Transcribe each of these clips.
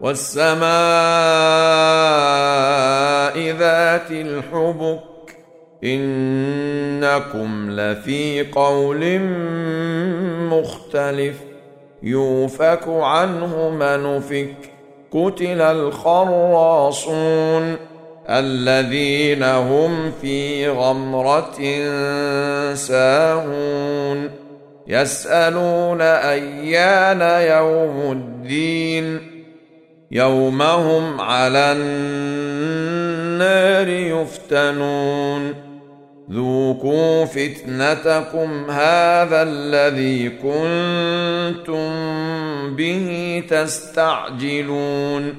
والسماء ذات الحبك إنكم لفي قول مختلف يوفك عنه من افك قتل الخراصون الذين هم في غمرة ساهون يسألون أيان يوم الدين يوم هم على النار يفتنون. ذوقوا فتنتكم هذا الذي كنتم به تستعجلون.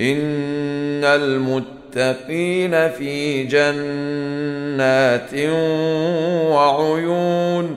إن المتقين في جنات وعيون.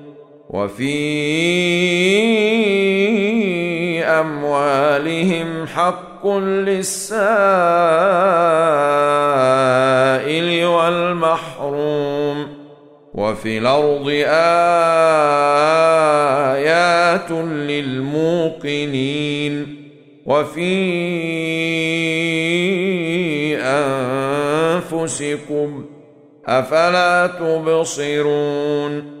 وفي أموالهم حق للسائل والمحروم وفي الأرض آيات للموقنين وفي أنفسكم أفلا تبصرون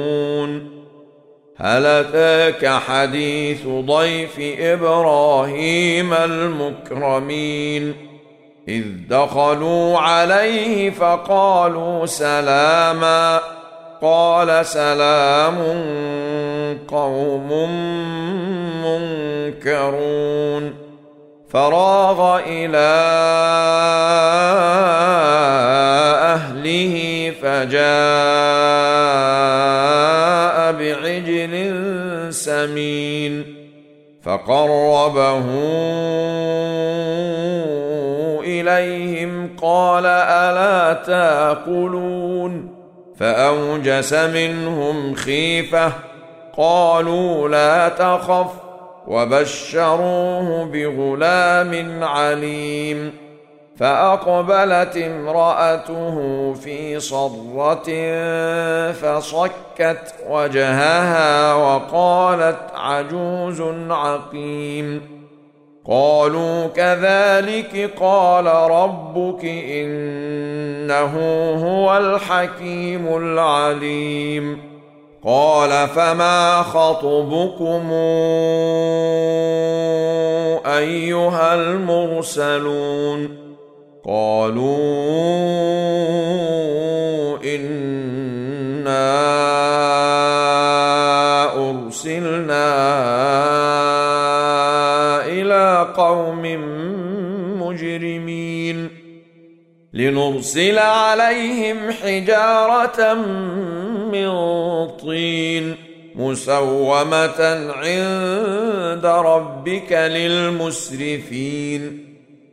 هل اتاك حديث ضيف إبراهيم المكرمين. إذ دخلوا عليه فقالوا سلاما. قال سلام قوم منكرون. فراغ إلى أهله فجاء بعجل سمين فقربه إليهم قال ألا تأكلون فأوجس منهم خيفة قالوا لا تخف وبشروه بغلام عليم فأقبلت امرأته في صرة فصكت وجهها وقالت عجوز عقيم. قالوا كذلك قال ربك إنه هو الحكيم العليم. قال فما خطبكم أيها المرسلون؟ قالوا انا ارسلنا إلى قوم مجرمين لنرسل عليهم حجاره من طين مسومه عند ربك للمسرفين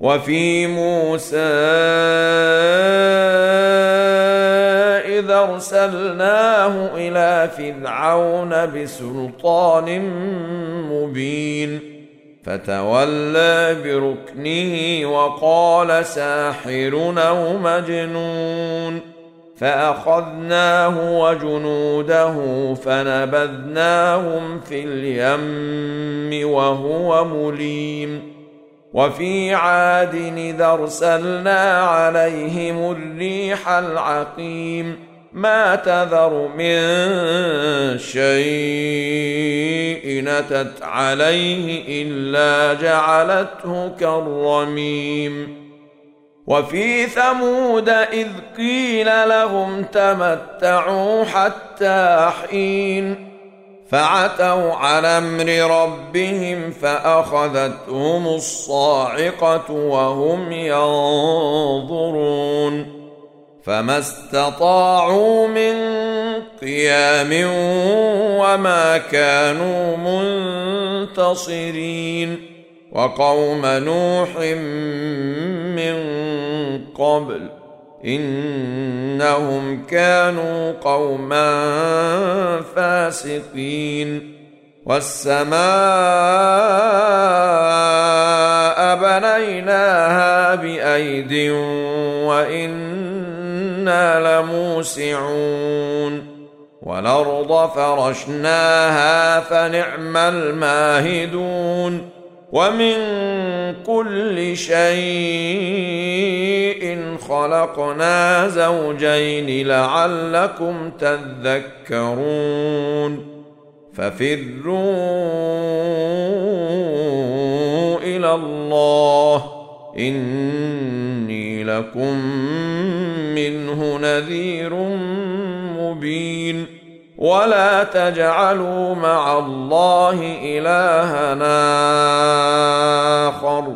وفي موسى إذا أرسلناه إلى فرعون بسلطان مبين فتولى بركنه وقال ساحر أو مجنون فأخذناه وجنوده فنبذناهم في اليم وهو مليم. وفي عاد إذا أرسلنا عليهم الريح العقيم ما تذر من شيء نتت عليه إلا جعلته كالرميم. وفي ثمود إذ قيل لهم تمتعوا حتى حين فعتوا على أمر ربهم فأخذتهم الصاعقة وهم ينظرون فما استطاعوا من قيام وما كانوا منتصرين وقوم نوح من قبل إنهم كانوا قوما فاسقين والسماء بنيناها بأيد وإنا لموسعون والأرض فرشناها فنعم الماهدون ومن كل شيء خلقنا زوجين لعلكم تذكرون ففروا إلى الله إني لكم منه نذير ولا تجعلوا مع الله الهنا اخر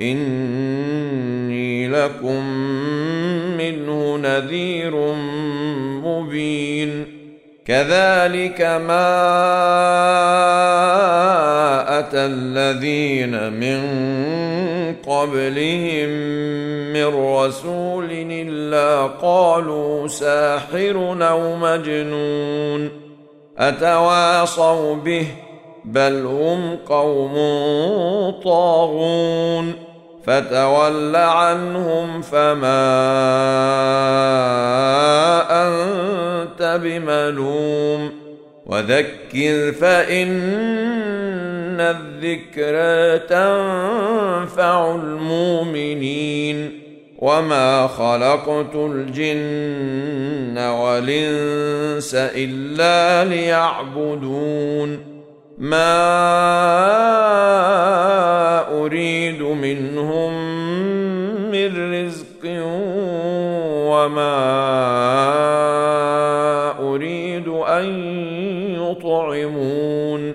اني لكم منه نذير مبين كذلك ما اتى الذين من قبلهم من رسول قالوا ساحر أو مجنون أتواصوا به بل هم قوم طاغون فتول عنهم فما أنت بملوم وذكر فإن الذكرى تنفع المؤمنين وما خلقت الجن والانس الا ليعبدون ما اريد منهم من رزق وما اريد ان يطعمون